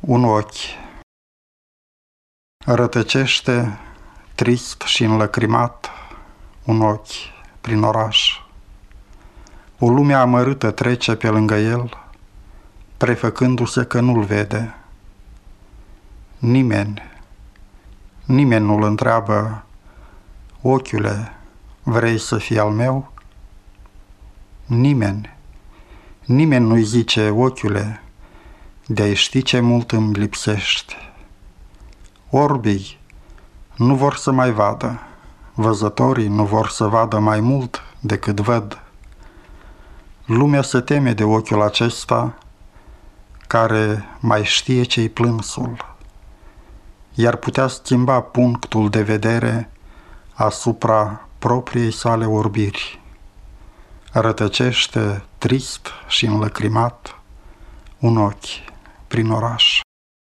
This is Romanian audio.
Un ochi Rătăcește, trist și înlăcrimat, un ochi prin oraș. O lume amărâtă trece pe lângă el, prefăcându-se că nu-l vede. Nimeni, nimeni nu-l întreabă, ochiule, vrei să fii al meu? Nimeni, nimeni nu-i zice, ochiule, de-ai ști ce mult îmi lipsești. Orbii nu vor să mai vadă, văzătorii nu vor să vadă mai mult decât văd. Lumea se teme de ochiul acesta care mai știe ce-i plânsul, iar putea schimba punctul de vedere asupra propriei sale orbiri. Rătăcește trist și înlăcrimat un ochi prin oraș.